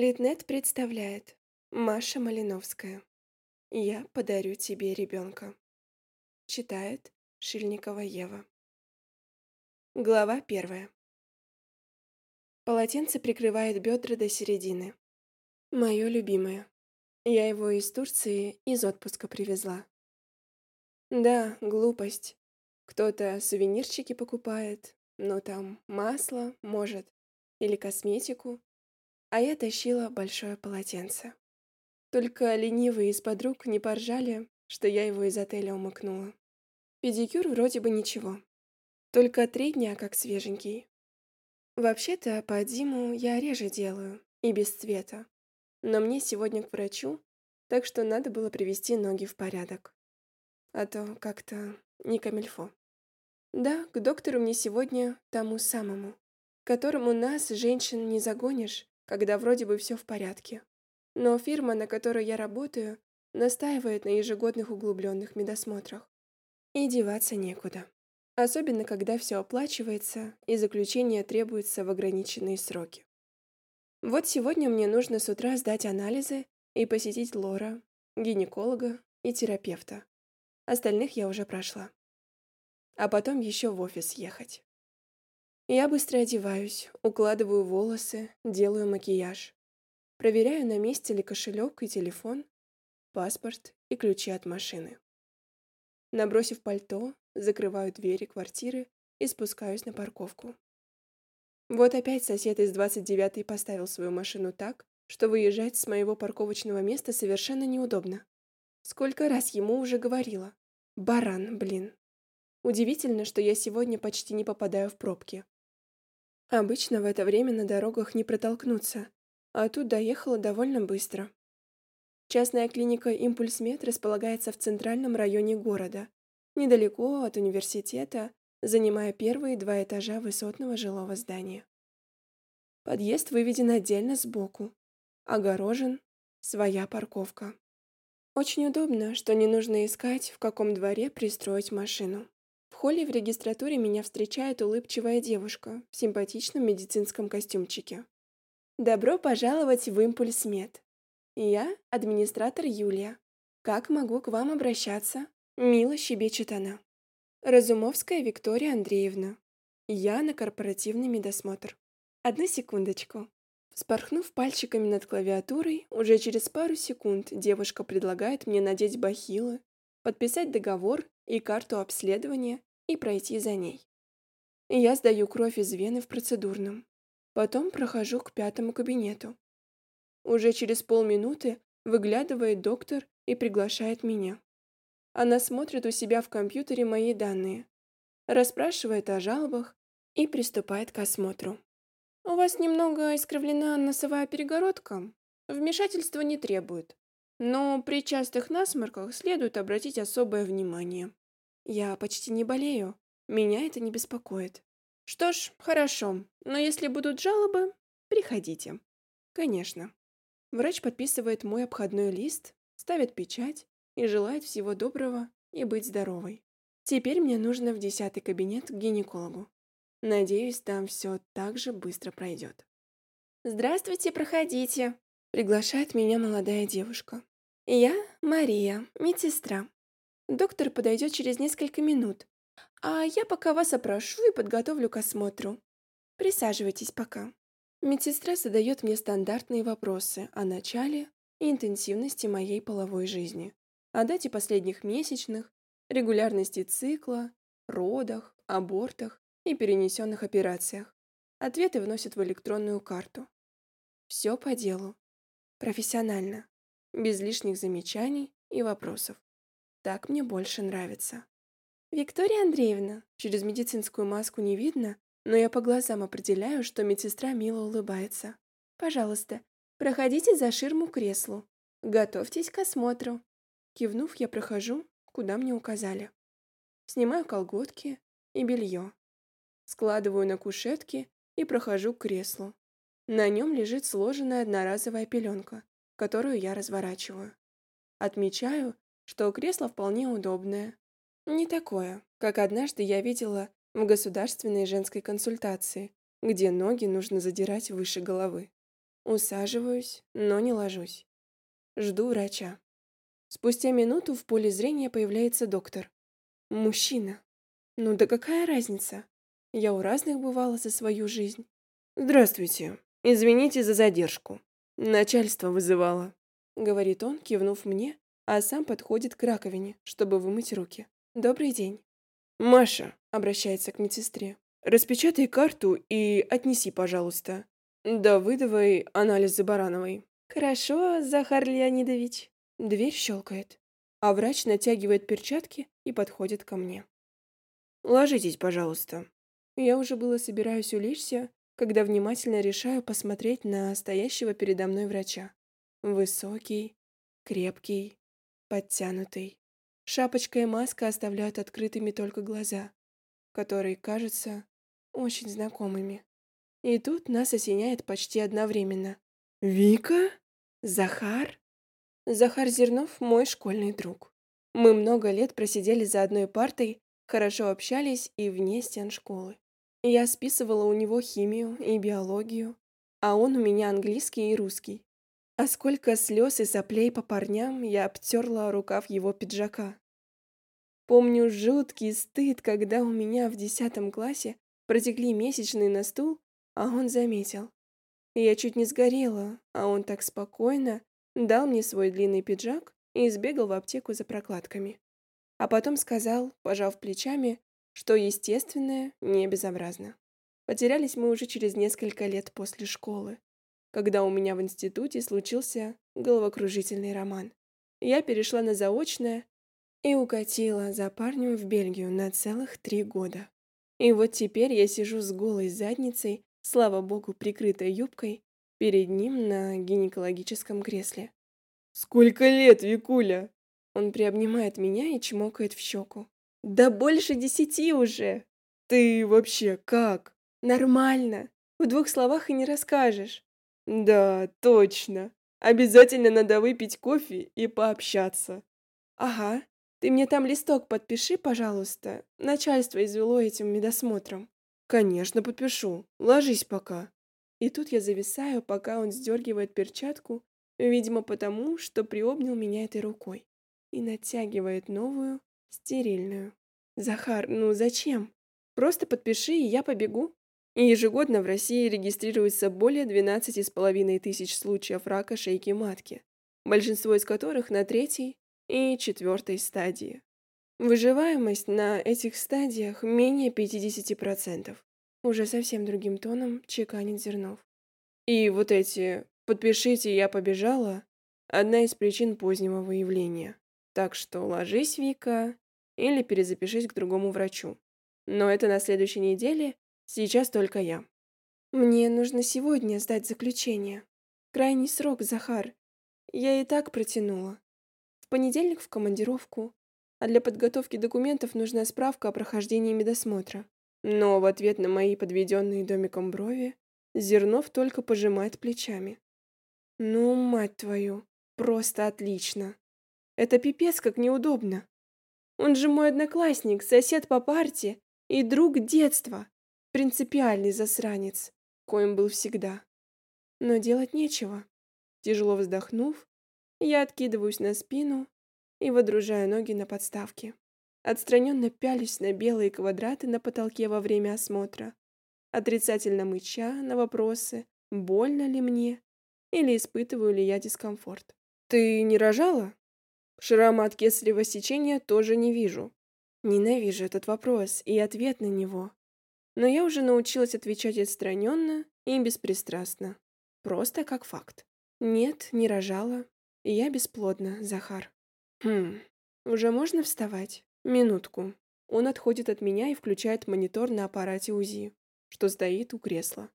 Литнет представляет Маша Малиновская. Я подарю тебе ребенка. Читает Шильникова Ева. Глава первая. Полотенце прикрывает бедра до середины. Мое любимое. Я его из Турции из отпуска привезла. Да, глупость. Кто-то сувенирчики покупает, но там масло, может, или косметику, а я тащила большое полотенце. Только ленивые из подруг не поржали, что я его из отеля умыкнула. Педикюр вроде бы ничего. Только три дня как свеженький. Вообще-то по Диму я реже делаю, и без цвета. Но мне сегодня к врачу, так что надо было привести ноги в порядок. А то как-то не камильфо. Да, к доктору мне сегодня тому самому, которому нас, женщин, не загонишь, когда вроде бы все в порядке. Но фирма, на которой я работаю, настаивает на ежегодных углубленных медосмотрах. И деваться некуда. Особенно, когда все оплачивается и заключение требуется в ограниченные сроки. Вот сегодня мне нужно с утра сдать анализы и посетить лора, гинеколога и терапевта. Остальных я уже прошла. А потом еще в офис ехать. Я быстро одеваюсь, укладываю волосы, делаю макияж. Проверяю, на месте ли кошелек и телефон, паспорт и ключи от машины. Набросив пальто, закрываю двери квартиры и спускаюсь на парковку. Вот опять сосед из 29-й поставил свою машину так, что выезжать с моего парковочного места совершенно неудобно. Сколько раз ему уже говорила. Баран, блин. Удивительно, что я сегодня почти не попадаю в пробки. Обычно в это время на дорогах не протолкнуться, а тут доехала довольно быстро. Частная клиника «Импульсмед» располагается в центральном районе города, недалеко от университета, занимая первые два этажа высотного жилого здания. Подъезд выведен отдельно сбоку, огорожен, своя парковка. Очень удобно, что не нужно искать, в каком дворе пристроить машину. Холле в регистратуре меня встречает улыбчивая девушка в симпатичном медицинском костюмчике. «Добро пожаловать в Импульс Мед. Я администратор Юлия. Как могу к вам обращаться?» Мило щебечет она. Разумовская Виктория Андреевна. Я на корпоративный медосмотр. Одну секундочку. Спорхнув пальчиками над клавиатурой, уже через пару секунд девушка предлагает мне надеть бахилы, подписать договор и карту обследования и пройти за ней. Я сдаю кровь из вены в процедурном. Потом прохожу к пятому кабинету. Уже через полминуты выглядывает доктор и приглашает меня. Она смотрит у себя в компьютере мои данные, расспрашивает о жалобах и приступает к осмотру. У вас немного искривлена носовая перегородка. Вмешательства не требует. Но при частых насморках следует обратить особое внимание. Я почти не болею. Меня это не беспокоит. Что ж, хорошо. Но если будут жалобы, приходите. Конечно. Врач подписывает мой обходной лист, ставит печать и желает всего доброго и быть здоровой. Теперь мне нужно в десятый кабинет к гинекологу. Надеюсь, там все так же быстро пройдет. «Здравствуйте, проходите», — приглашает меня молодая девушка. «Я Мария, медсестра. Доктор подойдет через несколько минут, а я пока вас опрошу и подготовлю к осмотру. Присаживайтесь пока. Медсестра задает мне стандартные вопросы о начале и интенсивности моей половой жизни, о дате последних месячных, регулярности цикла, родах, абортах и перенесенных операциях. Ответы вносят в электронную карту. Все по делу. Профессионально. Без лишних замечаний и вопросов. Так мне больше нравится. Виктория Андреевна, через медицинскую маску не видно, но я по глазам определяю, что медсестра мило улыбается. Пожалуйста, проходите за ширму креслу. Готовьтесь к осмотру. Кивнув, я прохожу, куда мне указали. Снимаю колготки и белье. Складываю на кушетке и прохожу к креслу. На нем лежит сложенная одноразовая пеленка, которую я разворачиваю. Отмечаю, что кресло вполне удобное. Не такое, как однажды я видела в государственной женской консультации, где ноги нужно задирать выше головы. Усаживаюсь, но не ложусь. Жду врача. Спустя минуту в поле зрения появляется доктор. Мужчина. Ну да какая разница? Я у разных бывала за свою жизнь. Здравствуйте. Извините за задержку. Начальство вызывало. Говорит он, кивнув мне, а сам подходит к раковине, чтобы вымыть руки. Добрый день. Маша, обращается к медсестре. Распечатай карту и отнеси, пожалуйста. Давыдовой анализы Барановой. Хорошо, Захар Леонидович. Дверь щелкает, а врач натягивает перчатки и подходит ко мне. «Ложитесь, пожалуйста». Я уже было собираюсь улечься, когда внимательно решаю посмотреть на стоящего передо мной врача. Высокий, крепкий, подтянутый. Шапочка и маска оставляют открытыми только глаза, которые кажутся очень знакомыми. И тут нас осеняет почти одновременно. «Вика? Захар?» Захар Зернов – мой школьный друг. Мы много лет просидели за одной партой, хорошо общались и вне стен школы. Я списывала у него химию и биологию, а он у меня английский и русский. А сколько слез и соплей по парням я обтерла рукав его пиджака. Помню жуткий стыд, когда у меня в десятом классе протекли месячные на стул, а он заметил. Я чуть не сгорела, а он так спокойно дал мне свой длинный пиджак и сбегал в аптеку за прокладками. А потом сказал, пожав плечами, что естественное не безобразно. Потерялись мы уже через несколько лет после школы, когда у меня в институте случился головокружительный роман. Я перешла на заочное и укатила за парнем в Бельгию на целых три года. И вот теперь я сижу с голой задницей, слава богу, прикрытой юбкой, перед ним на гинекологическом кресле. «Сколько лет, Викуля?» Он приобнимает меня и чмокает в щеку. «Да больше десяти уже!» «Ты вообще как?» «Нормально. В двух словах и не расскажешь». «Да, точно. Обязательно надо выпить кофе и пообщаться». «Ага. Ты мне там листок подпиши, пожалуйста. Начальство извело этим медосмотром». «Конечно, подпишу. Ложись пока». И тут я зависаю, пока он сдергивает перчатку, видимо, потому, что приобнял меня этой рукой, и натягивает новую, стерильную. «Захар, ну зачем? Просто подпиши, и я побегу». И ежегодно в России регистрируется более 12,5 тысяч случаев рака шейки матки, большинство из которых на третьей и четвертой стадии. Выживаемость на этих стадиях менее 50%. Уже совсем другим тоном чеканит Зернов. И вот эти «подпишите, я побежала» — одна из причин позднего выявления. Так что ложись, Вика, или перезапишись к другому врачу. Но это на следующей неделе, сейчас только я. Мне нужно сегодня сдать заключение. Крайний срок, Захар. Я и так протянула. В понедельник в командировку, а для подготовки документов нужна справка о прохождении медосмотра. Но в ответ на мои подведенные домиком брови Зернов только пожимает плечами. «Ну, мать твою, просто отлично. Это пипец как неудобно. Он же мой одноклассник, сосед по парте и друг детства. Принципиальный засранец, коим был всегда. Но делать нечего. Тяжело вздохнув, я откидываюсь на спину и водружаю ноги на подставке. Отстраненно пялюсь на белые квадраты на потолке во время осмотра, отрицательно мыча на вопросы, больно ли мне или испытываю ли я дискомфорт. «Ты не рожала?» Шрама от кесарево сечения тоже не вижу. Ненавижу этот вопрос и ответ на него. Но я уже научилась отвечать отстраненно и беспристрастно. Просто как факт. Нет, не рожала. Я бесплодна, Захар. Хм, уже можно вставать? Минутку. Он отходит от меня и включает монитор на аппарате УЗИ, что стоит у кресла.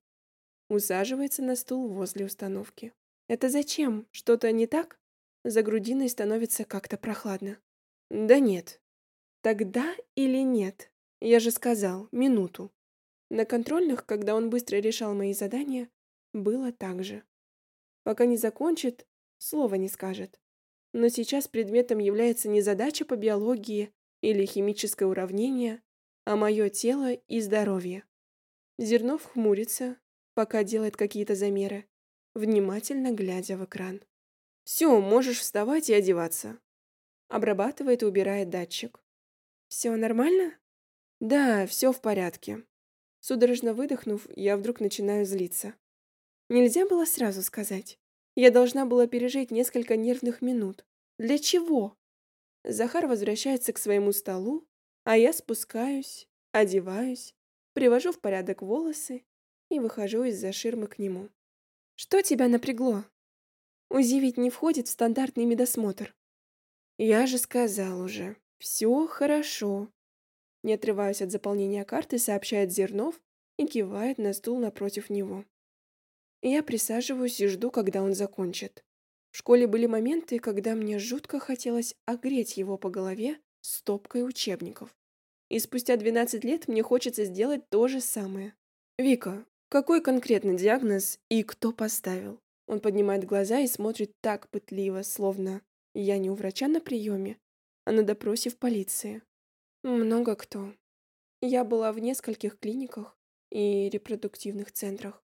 Усаживается на стул возле установки. Это зачем? Что-то не так? За грудиной становится как-то прохладно. Да нет. Тогда или нет? Я же сказал, минуту. На контрольных, когда он быстро решал мои задания, было так же. Пока не закончит, слова не скажет. Но сейчас предметом является не задача по биологии или химическое уравнение, а мое тело и здоровье. Зернов хмурится, пока делает какие-то замеры, внимательно глядя в экран. «Все, можешь вставать и одеваться». Обрабатывает и убирает датчик. «Все нормально?» «Да, все в порядке». Судорожно выдохнув, я вдруг начинаю злиться. Нельзя было сразу сказать. Я должна была пережить несколько нервных минут. Для чего? Захар возвращается к своему столу, а я спускаюсь, одеваюсь, привожу в порядок волосы и выхожу из-за ширмы к нему. Что тебя напрягло? УЗИ ведь не входит в стандартный медосмотр. Я же сказал уже. Все хорошо. Не отрываясь от заполнения карты, сообщает Зернов и кивает на стул напротив него. Я присаживаюсь и жду, когда он закончит. В школе были моменты, когда мне жутко хотелось огреть его по голове стопкой учебников. И спустя 12 лет мне хочется сделать то же самое. «Вика, какой конкретно диагноз и кто поставил?» Он поднимает глаза и смотрит так пытливо, словно я не у врача на приеме, а на допросе в полиции. Много кто. Я была в нескольких клиниках и репродуктивных центрах.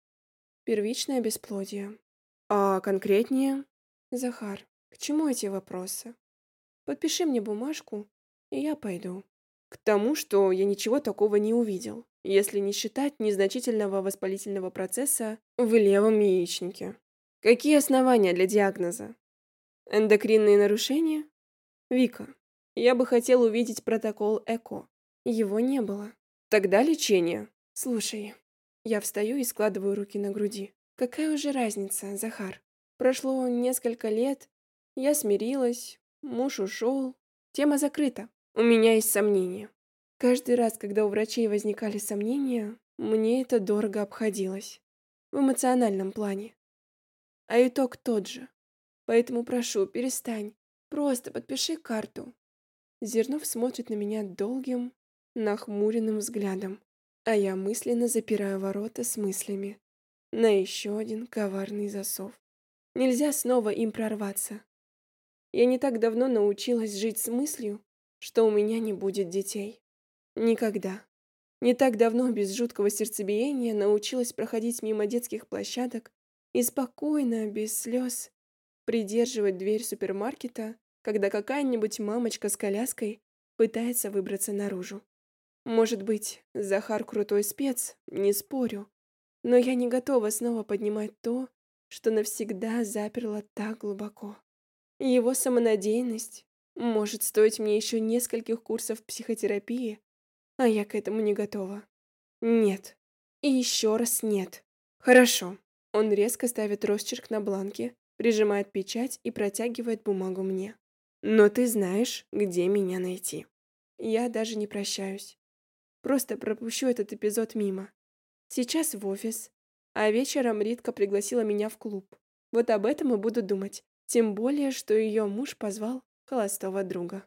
Первичное бесплодие. А конкретнее? Захар, к чему эти вопросы? Подпиши мне бумажку, и я пойду. К тому, что я ничего такого не увидел, если не считать незначительного воспалительного процесса в левом яичнике. Какие основания для диагноза? Эндокринные нарушения? Вика, я бы хотел увидеть протокол ЭКО. Его не было. Тогда лечение. Слушай, я встаю и складываю руки на груди. Какая уже разница, Захар? Прошло несколько лет, я смирилась, муж ушел, тема закрыта. У меня есть сомнения. Каждый раз, когда у врачей возникали сомнения, мне это дорого обходилось. В эмоциональном плане. А итог тот же. Поэтому прошу, перестань. Просто подпиши карту. Зернов смотрит на меня долгим, нахмуренным взглядом а я мысленно запираю ворота с мыслями на еще один коварный засов. Нельзя снова им прорваться. Я не так давно научилась жить с мыслью, что у меня не будет детей. Никогда. Не так давно без жуткого сердцебиения научилась проходить мимо детских площадок и спокойно, без слез, придерживать дверь супермаркета, когда какая-нибудь мамочка с коляской пытается выбраться наружу. Может быть, Захар крутой спец, не спорю. Но я не готова снова поднимать то, что навсегда заперло так глубоко. Его самонадеянность может стоить мне еще нескольких курсов психотерапии, а я к этому не готова. Нет. И еще раз нет. Хорошо. Он резко ставит росчерк на бланке, прижимает печать и протягивает бумагу мне. Но ты знаешь, где меня найти. Я даже не прощаюсь. Просто пропущу этот эпизод мимо. Сейчас в офис, а вечером Ритка пригласила меня в клуб. Вот об этом и буду думать. Тем более, что ее муж позвал холостого друга.